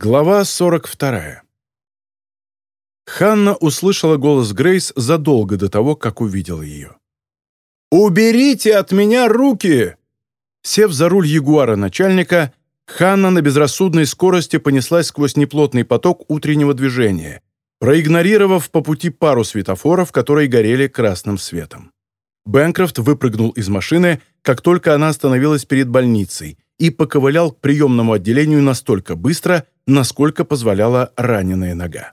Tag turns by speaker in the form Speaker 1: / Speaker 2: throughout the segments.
Speaker 1: Глава 42. Ханна услышала голос Грейс задолго до того, как увидела ее. «Уберите от меня руки!» Сев за руль ягуара начальника, Ханна на безрассудной скорости понеслась сквозь неплотный поток утреннего движения, проигнорировав по пути пару светофоров, которые горели красным светом. Бэнкрофт выпрыгнул из машины, как только она остановилась перед больницей, и поковылял к приемному отделению настолько быстро, насколько позволяла раненая нога.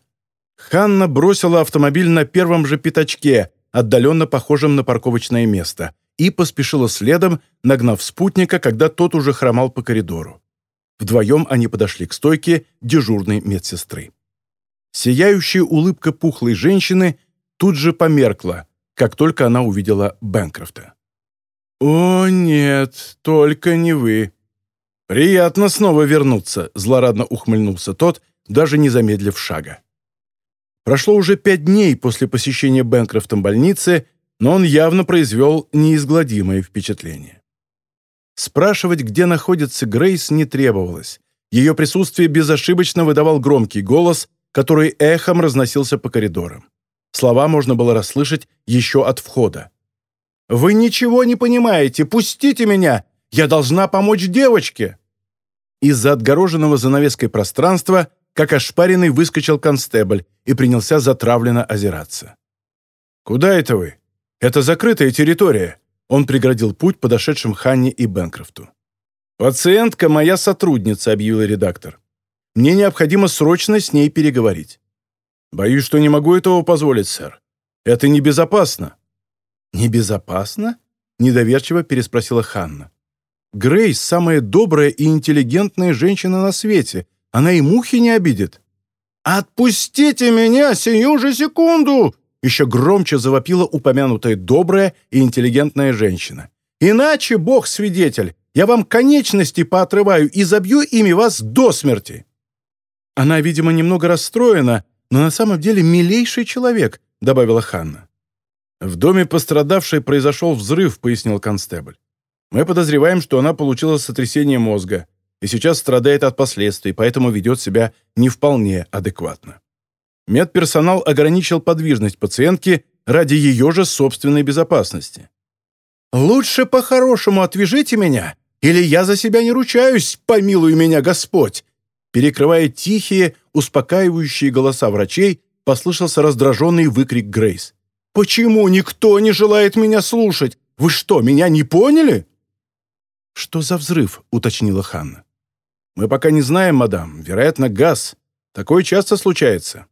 Speaker 1: Ханна бросила автомобиль на первом же пятачке, отдаленно похожем на парковочное место, и поспешила следом, нагнав спутника, когда тот уже хромал по коридору. Вдвоем они подошли к стойке дежурной медсестры. Сияющая улыбка пухлой женщины тут же померкла, как только она увидела Бэнкрофта. «О, нет, только не вы», «Приятно снова вернуться», — злорадно ухмыльнулся тот, даже не замедлив шага. Прошло уже пять дней после посещения Бэнкрофтом больницы, но он явно произвел неизгладимое впечатление. Спрашивать, где находится Грейс, не требовалось. Ее присутствие безошибочно выдавал громкий голос, который эхом разносился по коридорам. Слова можно было расслышать еще от входа. «Вы ничего не понимаете! Пустите меня! Я должна помочь девочке!» Из-за отгороженного занавеской пространства, как ошпаренный, выскочил констебль и принялся затравленно озираться. «Куда это вы? Это закрытая территория!» Он преградил путь подошедшим Ханне и Бенкрофту. «Пациентка моя сотрудница», — объявил редактор. «Мне необходимо срочно с ней переговорить». «Боюсь, что не могу этого позволить, сэр. Это небезопасно». «Небезопасно?» — недоверчиво переспросила Ханна. Грейс – самая добрая и интеллигентная женщина на свете. Она и мухи не обидит». «Отпустите меня сию же секунду!» Еще громче завопила упомянутая добрая и интеллигентная женщина. «Иначе, бог свидетель, я вам конечности поотрываю и забью ими вас до смерти!» Она, видимо, немного расстроена, но на самом деле милейший человек, добавила Ханна. В доме пострадавшей произошел взрыв, пояснил констебль. Мы подозреваем, что она получила сотрясение мозга и сейчас страдает от последствий, поэтому ведет себя не вполне адекватно. Медперсонал ограничил подвижность пациентки ради ее же собственной безопасности. «Лучше по-хорошему отвяжите меня, или я за себя не ручаюсь, помилуй меня Господь!» Перекрывая тихие, успокаивающие голоса врачей, послышался раздраженный выкрик Грейс. «Почему никто не желает меня слушать? Вы что, меня не поняли?» «Что за взрыв?» — уточнила Ханна. «Мы пока не знаем, мадам. Вероятно, газ. Такое часто случается».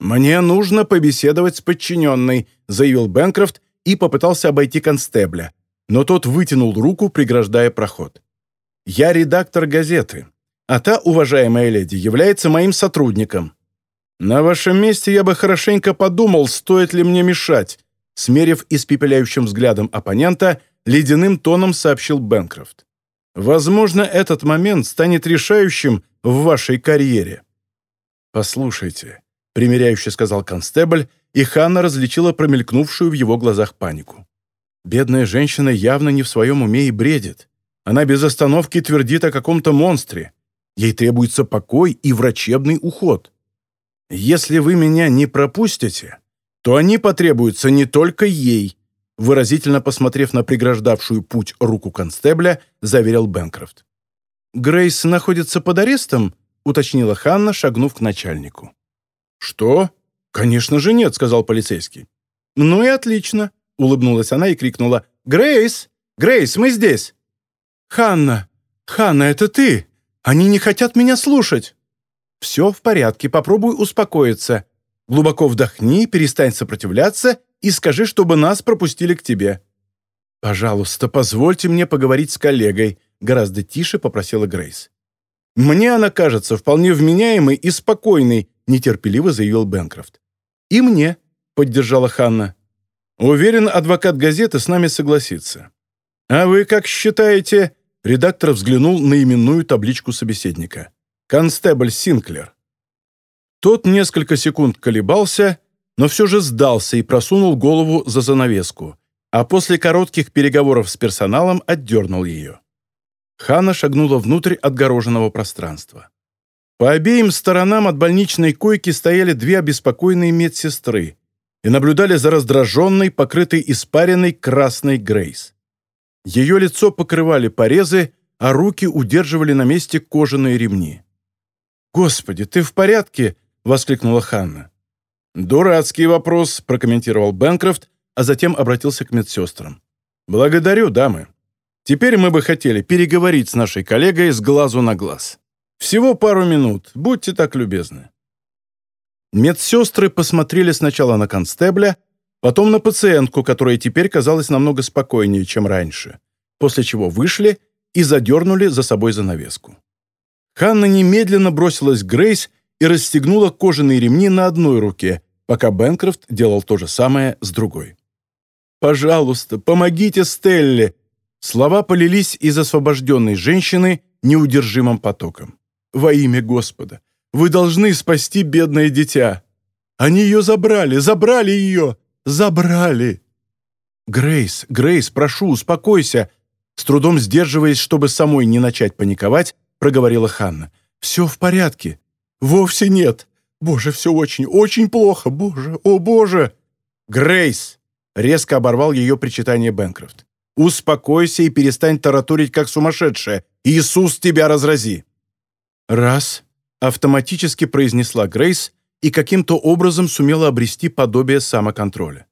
Speaker 1: «Мне нужно побеседовать с подчиненной», — заявил Бэнкрофт и попытался обойти констебля, но тот вытянул руку, преграждая проход. «Я редактор газеты, а та, уважаемая леди, является моим сотрудником. На вашем месте я бы хорошенько подумал, стоит ли мне мешать», смерив испепеляющим взглядом оппонента — ледяным тоном сообщил Бэнкрофт. «Возможно, этот момент станет решающим в вашей карьере». «Послушайте», — примиряюще сказал констебль, и Ханна различила промелькнувшую в его глазах панику. Бедная женщина явно не в своем уме и бредит. Она без остановки твердит о каком-то монстре. Ей требуется покой и врачебный уход. Если вы меня не пропустите, то они потребуются не только ей, выразительно посмотрев на преграждавшую путь руку констебля, заверил Бэнкрофт. «Грейс находится под арестом?» — уточнила Ханна, шагнув к начальнику. «Что? Конечно же нет», — сказал полицейский. «Ну и отлично», — улыбнулась она и крикнула. «Грейс! Грейс, мы здесь!» «Ханна! Ханна, это ты! Они не хотят меня слушать!» «Все в порядке, попробуй успокоиться. Глубоко вдохни, перестань сопротивляться и скажи, чтобы нас пропустили к тебе». «Пожалуйста, позвольте мне поговорить с коллегой», — гораздо тише попросила Грейс. «Мне она кажется вполне вменяемой и спокойной», — нетерпеливо заявил Бэнкрофт. «И мне», — поддержала Ханна. «Уверен, адвокат газеты с нами согласится». «А вы как считаете?» Редактор взглянул на именную табличку собеседника. «Констебль Синклер». Тот несколько секунд колебался, но все же сдался и просунул голову за занавеску, а после коротких переговоров с персоналом отдернул ее. Ханна шагнула внутрь отгороженного пространства. По обеим сторонам от больничной койки стояли две обеспокоенные медсестры и наблюдали за раздраженной, покрытой испаренной красной Грейс. Ее лицо покрывали порезы, а руки удерживали на месте кожаные ремни. «Господи, ты в порядке?» — воскликнула Ханна. «Дурацкий вопрос», — прокомментировал Бэнкрофт, а затем обратился к медсестрам. «Благодарю, дамы. Теперь мы бы хотели переговорить с нашей коллегой с глазу на глаз. Всего пару минут, будьте так любезны». Медсестры посмотрели сначала на констебля, потом на пациентку, которая теперь казалась намного спокойнее, чем раньше, после чего вышли и задернули за собой занавеску. Ханна немедленно бросилась к Грейс и расстегнула кожаные ремни на одной руке, пока Бэнкрофт делал то же самое с другой. «Пожалуйста, помогите Стелле!» Слова полились из освобожденной женщины неудержимым потоком. «Во имя Господа! Вы должны спасти бедное дитя! Они ее забрали! Забрали ее! Забрали!» «Грейс, Грейс, прошу, успокойся!» С трудом сдерживаясь, чтобы самой не начать паниковать, проговорила Ханна. «Все в порядке». «Вовсе нет. Боже, все очень, очень плохо. Боже, о боже!» «Грейс!» — резко оборвал ее причитание Бэнкрофт. «Успокойся и перестань тараторить, как сумасшедшая. Иисус тебя разрази!» «Раз», — автоматически произнесла Грейс и каким-то образом сумела обрести подобие самоконтроля.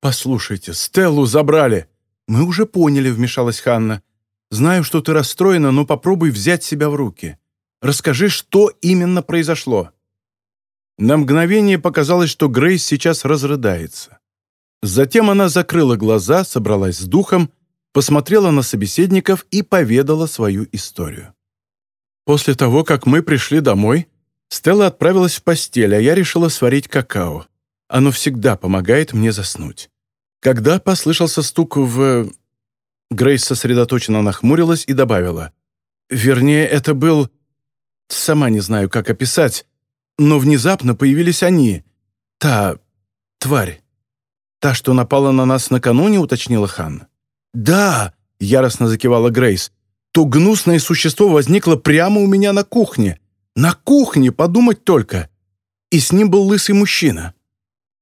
Speaker 1: «Послушайте, Стеллу забрали!» «Мы уже поняли», — вмешалась Ханна. «Знаю, что ты расстроена, но попробуй взять себя в руки. Расскажи, что именно произошло». На мгновение показалось, что Грейс сейчас разрыдается. Затем она закрыла глаза, собралась с духом, посмотрела на собеседников и поведала свою историю. После того, как мы пришли домой, Стелла отправилась в постель, а я решила сварить какао. Оно всегда помогает мне заснуть. Когда послышался стук в... Грейс сосредоточенно нахмурилась и добавила. Вернее, это был... Сама не знаю, как описать, но внезапно появились они. Та... тварь. Та, что напала на нас накануне, уточнила Ханна. «Да!» — яростно закивала Грейс. «То гнусное существо возникло прямо у меня на кухне. На кухне, подумать только!» И с ним был лысый мужчина.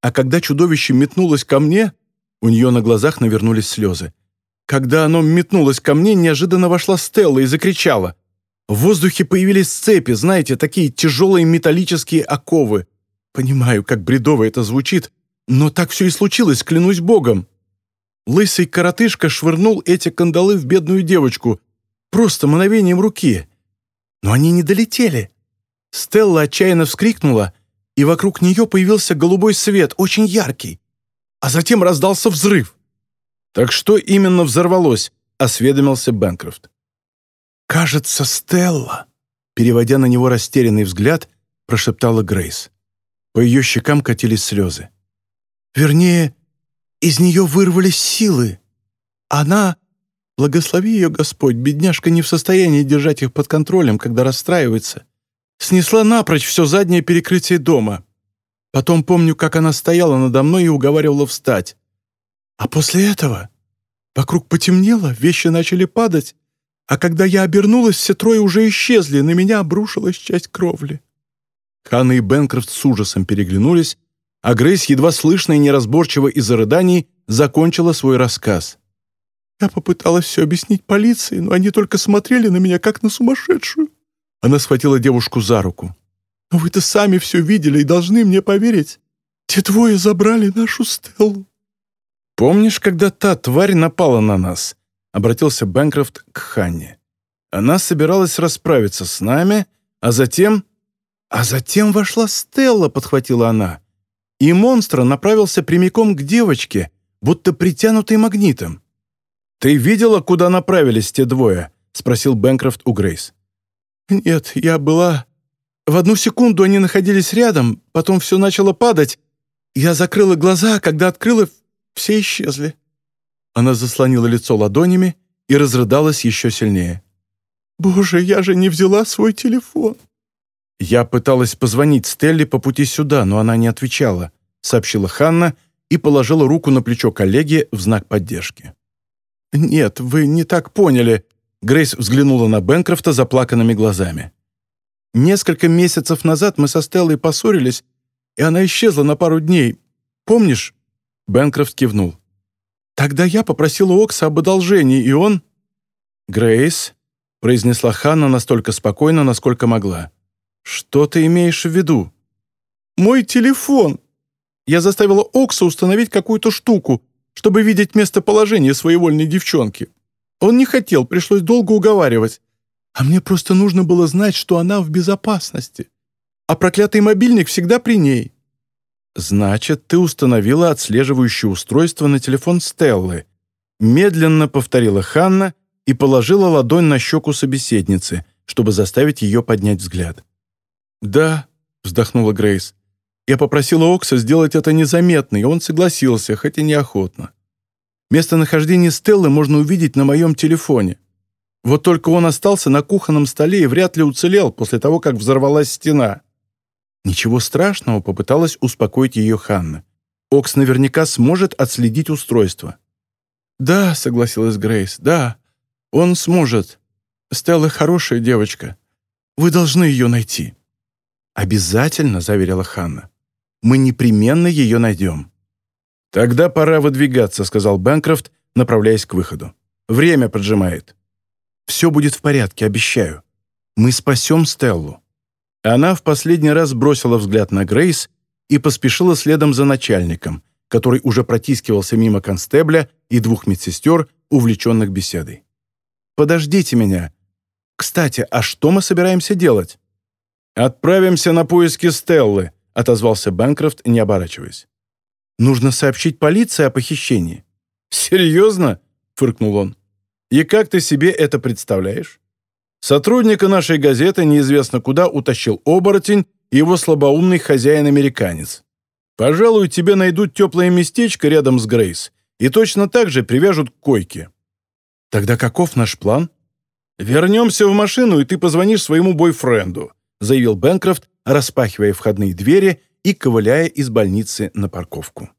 Speaker 1: А когда чудовище метнулось ко мне, у нее на глазах навернулись слезы. Когда оно метнулось ко мне, неожиданно вошла Стелла и закричала. В воздухе появились цепи, знаете, такие тяжелые металлические оковы. Понимаю, как бредово это звучит, но так все и случилось, клянусь богом. Лысый коротышка швырнул эти кандалы в бедную девочку, просто мановением руки. Но они не долетели. Стелла отчаянно вскрикнула, и вокруг нее появился голубой свет, очень яркий а затем раздался взрыв. «Так что именно взорвалось?» — осведомился Бэнкрофт. «Кажется, Стелла», — переводя на него растерянный взгляд, прошептала Грейс. По ее щекам катились слезы. «Вернее, из нее вырвались силы. Она, благослови ее Господь, бедняжка не в состоянии держать их под контролем, когда расстраивается, снесла напрочь все заднее перекрытие дома. Потом помню, как она стояла надо мной и уговаривала встать. А после этого вокруг потемнело, вещи начали падать, а когда я обернулась, все трое уже исчезли, на меня обрушилась часть кровли. Ханна и Бенкрофт с ужасом переглянулись, а Грейс, едва слышно и неразборчиво из-за рыданий, закончила свой рассказ. Я попыталась все объяснить полиции, но они только смотрели на меня, как на сумасшедшую. Она схватила девушку за руку. Но вы-то сами все видели и должны мне поверить. Те двое забрали нашу Стеллу». «Помнишь, когда та тварь напала на нас?» — обратился Бэнкрофт к Ханне. «Она собиралась расправиться с нами, а затем...» «А затем вошла Стелла», — подхватила она. «И монстр направился прямиком к девочке, будто притянутый магнитом». «Ты видела, куда направились те двое?» — спросил Бэнкрофт у Грейс. «Нет, я была в одну секунду они находились рядом, потом все начало падать. Я закрыла глаза, а когда открыла, все исчезли». Она заслонила лицо ладонями и разрыдалась еще сильнее. «Боже, я же не взяла свой телефон!» «Я пыталась позвонить Стелле по пути сюда, но она не отвечала», сообщила Ханна и положила руку на плечо коллеги в знак поддержки. «Нет, вы не так поняли», Грейс взглянула на Бенкрофта заплаканными глазами. Несколько месяцев назад мы со Стеллой поссорились, и она исчезла на пару дней. Помнишь?» Бэнкрофт кивнул. «Тогда я попросила Окса об одолжении, и он...» «Грейс», — произнесла Ханна настолько спокойно, насколько могла. «Что ты имеешь в виду?» «Мой телефон. Я заставила Окса установить какую-то штуку, чтобы видеть местоположение своевольной девчонки. Он не хотел, пришлось долго уговаривать. А мне просто нужно было знать, что она в безопасности. А проклятый мобильник всегда при ней». «Значит, ты установила отслеживающее устройство на телефон Стеллы», медленно повторила Ханна и положила ладонь на щеку собеседницы, чтобы заставить ее поднять взгляд. «Да», — вздохнула Грейс. «Я попросила Окса сделать это незаметно, и он согласился, хотя неохотно. Местонахождение Стеллы можно увидеть на моем телефоне. Вот только он остался на кухонном столе и вряд ли уцелел после того, как взорвалась стена. Ничего страшного, попыталась успокоить ее Ханна. Окс наверняка сможет отследить устройство. «Да», — согласилась Грейс, — «да, он сможет. Стелла хорошая девочка. Вы должны ее найти». «Обязательно», — заверила Ханна. «Мы непременно ее найдем». «Тогда пора выдвигаться», — сказал Бэнкрофт, направляясь к выходу. «Время поджимает». Все будет в порядке, обещаю. Мы спасем Стеллу». Она в последний раз бросила взгляд на Грейс и поспешила следом за начальником, который уже протискивался мимо констебля и двух медсестер, увлеченных беседой. «Подождите меня. Кстати, а что мы собираемся делать?» «Отправимся на поиски Стеллы», — отозвался Бэнкрофт, не оборачиваясь. «Нужно сообщить полиции о похищении». «Серьезно?» — фыркнул он. И как ты себе это представляешь? Сотрудника нашей газеты неизвестно куда утащил оборотень и его слабоумный хозяин-американец. Пожалуй, тебе найдут теплое местечко рядом с Грейс и точно так же привяжут к койке. Тогда каков наш план? Вернемся в машину, и ты позвонишь своему бойфренду, заявил Бэнкрофт, распахивая входные двери и ковыляя из больницы на парковку.